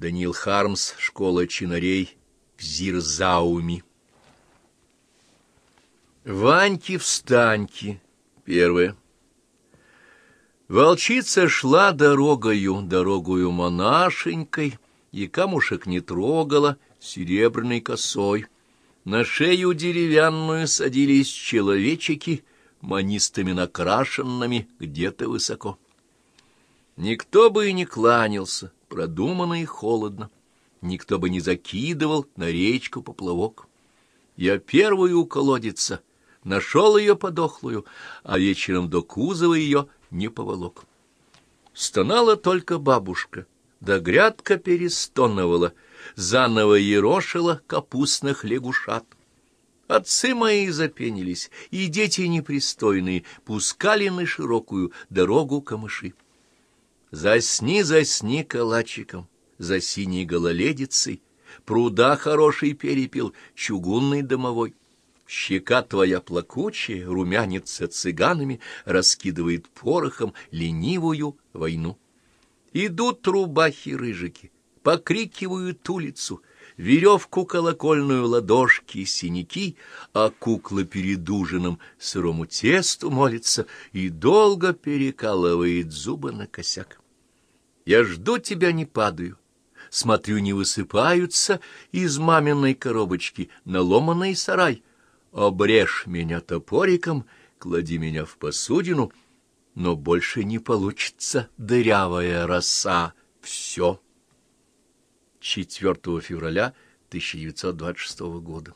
Даниил Хармс, школа чинарей в Зирзауми. Ваньки-встаньки. Первое. Волчица шла дорогою, дорогою монашенькой, и камушек не трогала серебряной косой. На шею деревянную садились человечики, манистами накрашенными где-то высоко. Никто бы и не кланялся, продуманно и холодно. Никто бы не закидывал на речку поплавок. Я первую у колодица нашел ее подохлую, а вечером до кузова ее не поволок. Стонала только бабушка, да грядка перестонывала, заново ерошила капустных лягушат. Отцы мои запенились, и дети непристойные пускали на широкую дорогу камыши. Засни, засни калачиком, за синей гололедицей, пруда хороший перепил, чугунный домовой. Щека твоя плакучая, румянится цыганами, раскидывает порохом ленивую войну. Идут рубахи-рыжики, покрикивают улицу, веревку колокольную ладошки, синяки, а кукла перед ужином сырому тесту молится и долго перекалывает зубы на косяк. Я жду тебя, не падаю, смотрю, не высыпаются из маминой коробочки наломанный сарай. Обрежь меня топориком, клади меня в посудину — но больше не получится дырявая роса. Все. 4 февраля 1926 года.